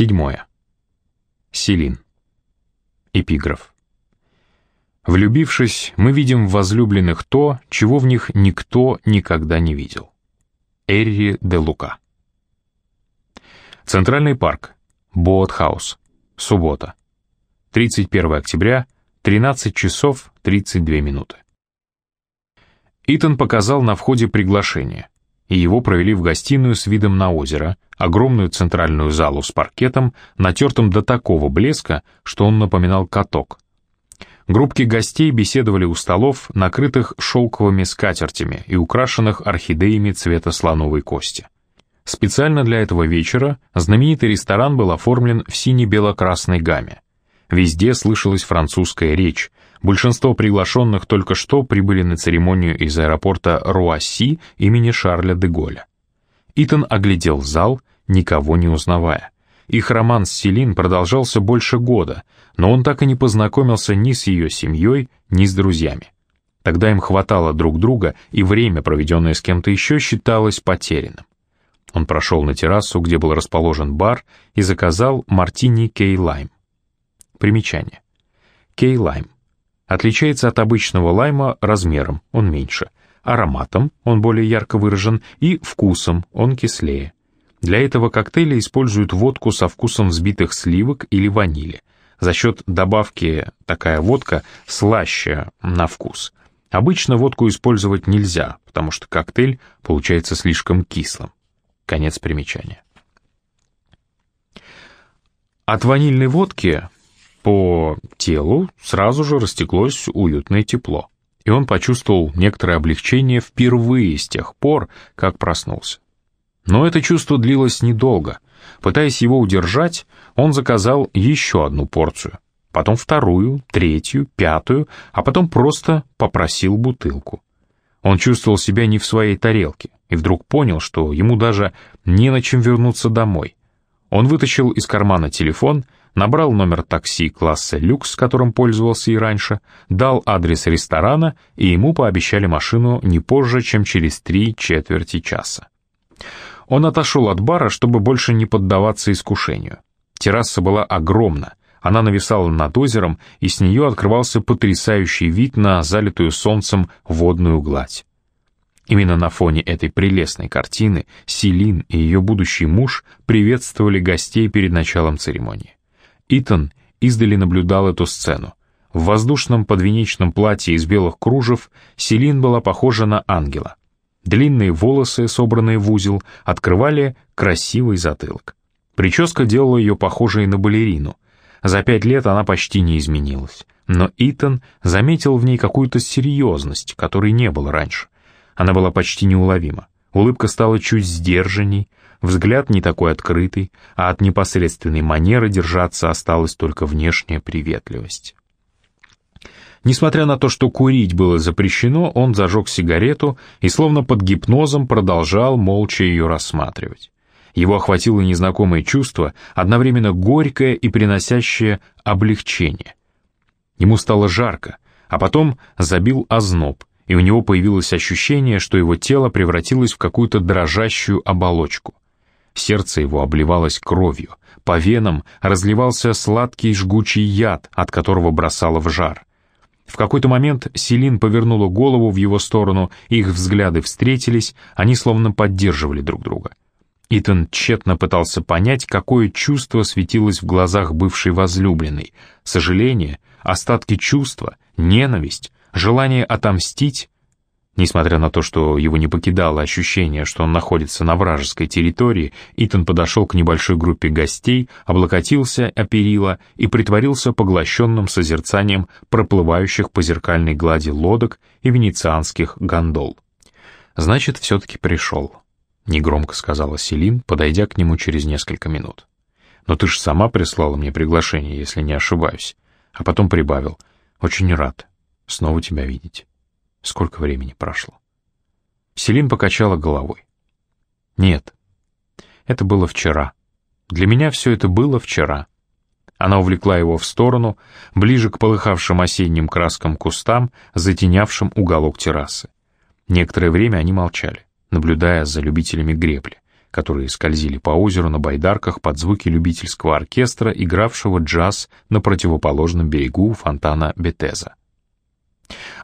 Седьмое. Селин. Эпиграф. Влюбившись, мы видим в возлюбленных то, чего в них никто никогда не видел. Эрри де Лука. Центральный парк. Боатхаус. Суббота. 31 октября, 13 часов 32 минуты. Итан показал на входе приглашение, и его провели в гостиную с видом на озеро, огромную центральную залу с паркетом, натертым до такого блеска, что он напоминал каток. Группки гостей беседовали у столов, накрытых шелковыми скатертями и украшенных орхидеями цвета слоновой кости. Специально для этого вечера знаменитый ресторан был оформлен в сине-бело-красной гамме. Везде слышалась французская речь. Большинство приглашенных только что прибыли на церемонию из аэропорта Руасси имени Шарля де Голля. Итан оглядел зал, никого не узнавая. Их роман с Селин продолжался больше года, но он так и не познакомился ни с ее семьей, ни с друзьями. Тогда им хватало друг друга, и время, проведенное с кем-то еще, считалось потерянным. Он прошел на террасу, где был расположен бар, и заказал мартини Кей Лайм. Примечание. Кей Лайм. Отличается от обычного лайма размером, он меньше, ароматом, он более ярко выражен, и вкусом, он кислее. Для этого коктейля используют водку со вкусом взбитых сливок или ванили. За счет добавки такая водка слаще на вкус. Обычно водку использовать нельзя, потому что коктейль получается слишком кислым. Конец примечания. От ванильной водки по телу сразу же растеклось уютное тепло, и он почувствовал некоторое облегчение впервые с тех пор, как проснулся. Но это чувство длилось недолго. Пытаясь его удержать, он заказал еще одну порцию, потом вторую, третью, пятую, а потом просто попросил бутылку. Он чувствовал себя не в своей тарелке и вдруг понял, что ему даже не на чем вернуться домой. Он вытащил из кармана телефон, набрал номер такси класса люкс, которым пользовался и раньше, дал адрес ресторана, и ему пообещали машину не позже, чем через три четверти часа. Он отошел от бара, чтобы больше не поддаваться искушению. Терраса была огромна, она нависала над озером, и с нее открывался потрясающий вид на залитую солнцем водную гладь. Именно на фоне этой прелестной картины Селин и ее будущий муж приветствовали гостей перед началом церемонии. Итан издали наблюдал эту сцену. В воздушном подвенечном платье из белых кружев Селин была похожа на ангела. Длинные волосы, собранные в узел, открывали красивый затылок. Прическа делала ее похожей на балерину. За пять лет она почти не изменилась. Но Итан заметил в ней какую-то серьезность, которой не было раньше. Она была почти неуловима. Улыбка стала чуть сдержанней, взгляд не такой открытый, а от непосредственной манеры держаться осталась только внешняя приветливость. Несмотря на то, что курить было запрещено, он зажег сигарету и словно под гипнозом продолжал молча ее рассматривать. Его охватило незнакомое чувство, одновременно горькое и приносящее облегчение. Ему стало жарко, а потом забил озноб, и у него появилось ощущение, что его тело превратилось в какую-то дрожащую оболочку. Сердце его обливалось кровью, по венам разливался сладкий жгучий яд, от которого бросало в жар. В какой-то момент Селин повернула голову в его сторону, их взгляды встретились, они словно поддерживали друг друга. Итан тщетно пытался понять, какое чувство светилось в глазах бывшей возлюбленной. Сожаление, остатки чувства, ненависть, желание отомстить Несмотря на то, что его не покидало ощущение, что он находится на вражеской территории, Итан подошел к небольшой группе гостей, облокотился о перила и притворился поглощенным созерцанием проплывающих по зеркальной глади лодок и венецианских гондол. «Значит, все-таки пришел», — негромко сказала Селин, подойдя к нему через несколько минут. «Но ты же сама прислала мне приглашение, если не ошибаюсь». А потом прибавил. «Очень рад снова тебя видеть». Сколько времени прошло? Селин покачала головой. Нет, это было вчера. Для меня все это было вчера. Она увлекла его в сторону, ближе к полыхавшим осенним краскам кустам, затенявшим уголок террасы. Некоторое время они молчали, наблюдая за любителями гребли. которые скользили по озеру на байдарках под звуки любительского оркестра, игравшего джаз на противоположном берегу фонтана Бетеза.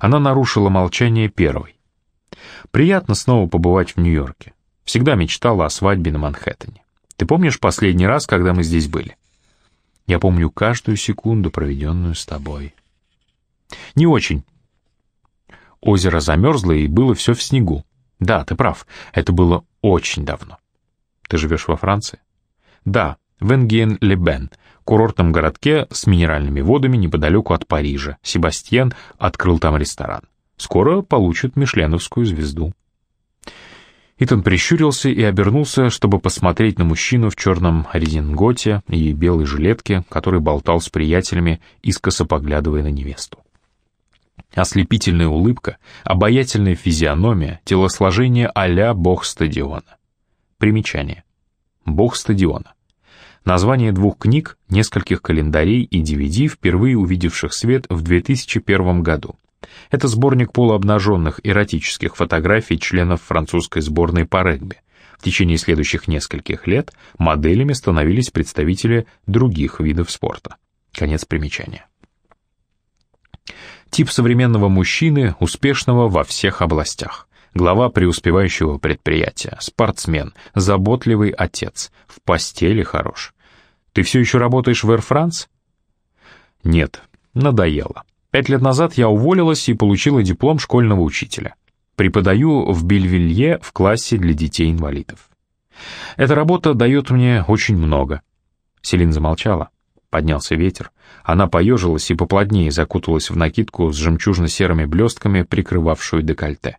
Она нарушила молчание первой. «Приятно снова побывать в Нью-Йорке. Всегда мечтала о свадьбе на Манхэттене. Ты помнишь последний раз, когда мы здесь были?» «Я помню каждую секунду, проведенную с тобой». «Не очень». Озеро замерзло, и было все в снегу. Да, ты прав, это было очень давно. Ты живешь во Франции? Да, в Энген-Ле-Бен, курортном городке с минеральными водами неподалеку от Парижа. Себастьян открыл там ресторан. Скоро получит мишленовскую звезду. Итан прищурился и обернулся, чтобы посмотреть на мужчину в черном резинготе и белой жилетке, который болтал с приятелями, искоса поглядывая на невесту. Ослепительная улыбка, обаятельная физиономия, телосложение а-ля бог стадиона. Примечание. Бог стадиона. Название двух книг, нескольких календарей и DVD, впервые увидевших свет в 2001 году. Это сборник полуобнаженных эротических фотографий членов французской сборной по регби. В течение следующих нескольких лет моделями становились представители других видов спорта. Конец примечания. Тип современного мужчины, успешного во всех областях. Глава преуспевающего предприятия, спортсмен, заботливый отец, в постели хорош. Ты все еще работаешь в Air France? Нет, надоело. Пять лет назад я уволилась и получила диплом школьного учителя. Преподаю в Бельвилье в классе для детей-инвалидов. Эта работа дает мне очень много. Селин замолчала. Поднялся ветер. Она поежилась и поплотнее закуталась в накидку с жемчужно-серыми блестками, прикрывавшую декольте.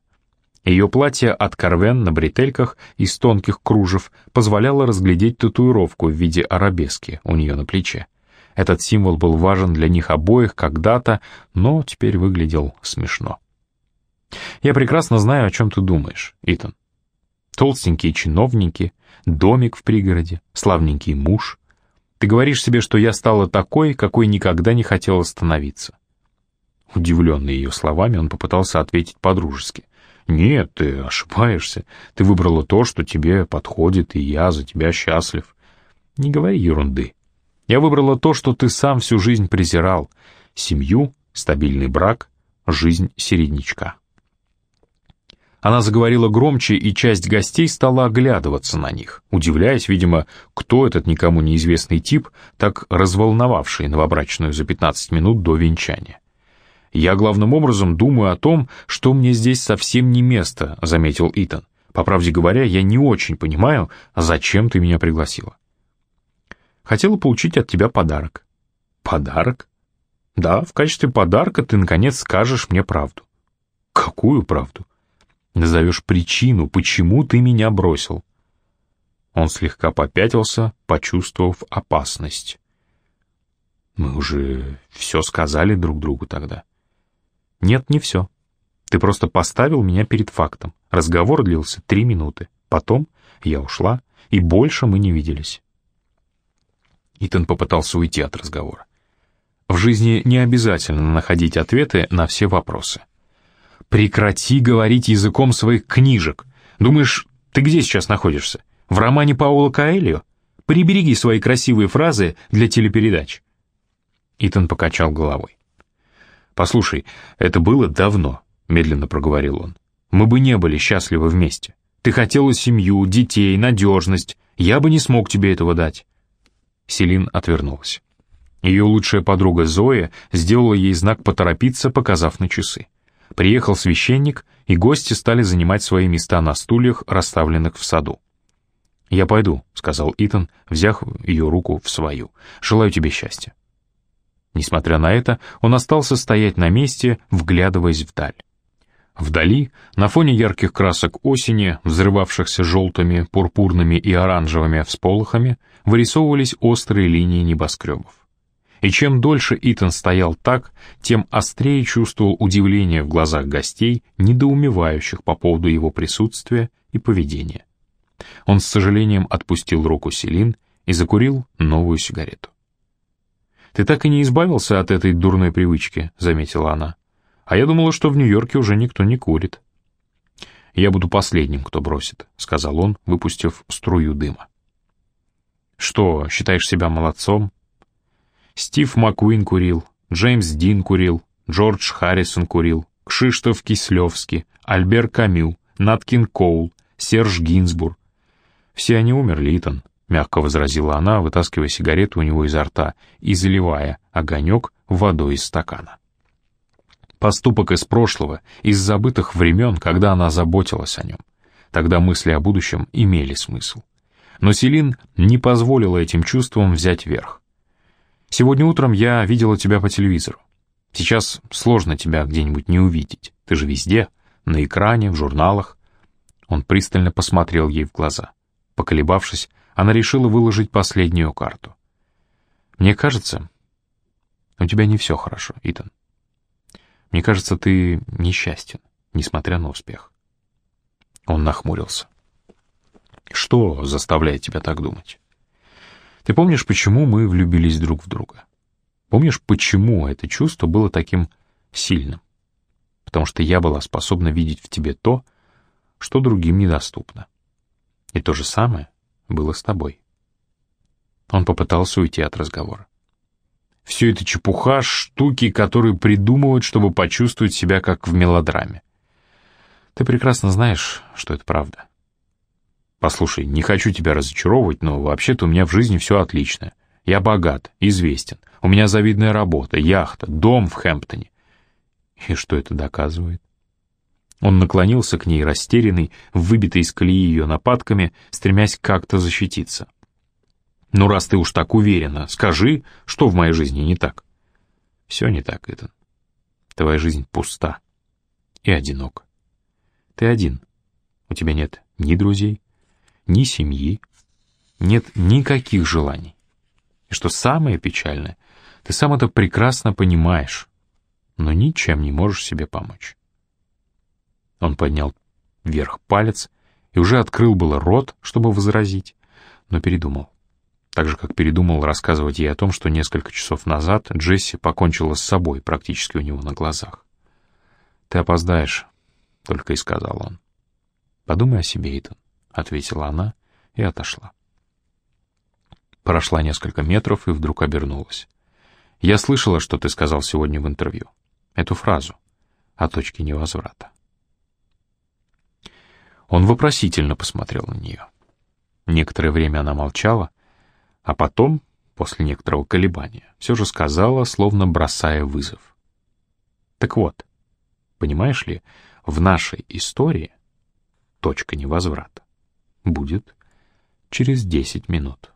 Ее платье от Карвен на бретельках из тонких кружев позволяло разглядеть татуировку в виде арабески у нее на плече. Этот символ был важен для них обоих когда-то, но теперь выглядел смешно. «Я прекрасно знаю, о чем ты думаешь, Итан. Толстенькие чиновники, домик в пригороде, славненький муж — ты говоришь себе, что я стала такой, какой никогда не хотела становиться». Удивленный ее словами, он попытался ответить по-дружески. «Нет, ты ошибаешься. Ты выбрала то, что тебе подходит, и я за тебя счастлив. Не говори ерунды. Я выбрала то, что ты сам всю жизнь презирал. Семью, стабильный брак, жизнь середнячка». Она заговорила громче, и часть гостей стала оглядываться на них, удивляясь, видимо, кто этот никому неизвестный тип, так разволновавший новобрачную за 15 минут до венчания. «Я главным образом думаю о том, что мне здесь совсем не место», — заметил Итан. «По правде говоря, я не очень понимаю, зачем ты меня пригласила». «Хотела получить от тебя подарок». «Подарок?» «Да, в качестве подарка ты, наконец, скажешь мне правду». «Какую правду?» Назовешь причину, почему ты меня бросил. Он слегка попятился, почувствовав опасность. Мы уже все сказали друг другу тогда. Нет, не все. Ты просто поставил меня перед фактом. Разговор длился три минуты. Потом я ушла, и больше мы не виделись. Итан попытался уйти от разговора. В жизни не обязательно находить ответы на все вопросы. Прекрати говорить языком своих книжек. Думаешь, ты где сейчас находишься? В романе Паула Каэльо? Прибереги свои красивые фразы для телепередач. Итан покачал головой. «Послушай, это было давно», — медленно проговорил он. «Мы бы не были счастливы вместе. Ты хотела семью, детей, надежность. Я бы не смог тебе этого дать». Селин отвернулась. Ее лучшая подруга Зоя сделала ей знак поторопиться, показав на часы. Приехал священник, и гости стали занимать свои места на стульях, расставленных в саду. «Я пойду», — сказал Итан, взяв ее руку в свою. «Желаю тебе счастья». Несмотря на это, он остался стоять на месте, вглядываясь вдаль. Вдали, на фоне ярких красок осени, взрывавшихся желтыми, пурпурными и оранжевыми всполохами, вырисовывались острые линии небоскребов. И чем дольше Итан стоял так, тем острее чувствовал удивление в глазах гостей, недоумевающих по поводу его присутствия и поведения. Он с сожалением отпустил руку Селин и закурил новую сигарету. «Ты так и не избавился от этой дурной привычки», — заметила она. «А я думала, что в Нью-Йорке уже никто не курит». я буду последним, кто бросит», — сказал он, выпустив струю дыма. «Что, считаешь себя молодцом?» Стив Маккуин курил, Джеймс Дин курил, Джордж Харрисон курил, Кшиштоф Кислевский, Альбер Камю, Наткин Коул, Серж Гинзбург. Все они умерли, Итан, — мягко возразила она, вытаскивая сигарету у него изо рта и заливая огонек водой из стакана. Поступок из прошлого, из забытых времен, когда она заботилась о нем. Тогда мысли о будущем имели смысл. Но Селин не позволила этим чувствам взять верх. «Сегодня утром я видела тебя по телевизору. Сейчас сложно тебя где-нибудь не увидеть. Ты же везде, на экране, в журналах». Он пристально посмотрел ей в глаза. Поколебавшись, она решила выложить последнюю карту. «Мне кажется, у тебя не все хорошо, Итан. Мне кажется, ты несчастен, несмотря на успех». Он нахмурился. «Что заставляет тебя так думать? Ты помнишь, почему мы влюбились друг в друга? Помнишь, почему это чувство было таким сильным? Потому что я была способна видеть в тебе то, что другим недоступно. И то же самое было с тобой. Он попытался уйти от разговора. Все это чепуха, штуки, которые придумывают, чтобы почувствовать себя как в мелодраме. Ты прекрасно знаешь, что это правда. Послушай, не хочу тебя разочаровывать, но вообще-то у меня в жизни все отлично. Я богат, известен. У меня завидная работа, яхта, дом в Хэмптоне. И что это доказывает? Он наклонился к ней, растерянный, выбитый из колеи ее нападками, стремясь как-то защититься. «Ну, раз ты уж так уверена, скажи, что в моей жизни не так?» «Все не так, Итан. Твоя жизнь пуста и одинока. Ты один. У тебя нет ни друзей, ни семьи, нет никаких желаний. И что самое печальное, ты сам это прекрасно понимаешь, но ничем не можешь себе помочь. Он поднял вверх палец и уже открыл было рот, чтобы возразить, но передумал. Так же, как передумал рассказывать ей о том, что несколько часов назад Джесси покончила с собой практически у него на глазах. «Ты опоздаешь», — только и сказал он. «Подумай о себе, Итан», — ответила она и отошла. Прошла несколько метров и вдруг обернулась. «Я слышала, что ты сказал сегодня в интервью. Эту фразу о точке невозврата». Он вопросительно посмотрел на нее. Некоторое время она молчала, а потом, после некоторого колебания, все же сказала, словно бросая вызов. Так вот, понимаешь ли, в нашей истории точка невозврата будет через десять минут.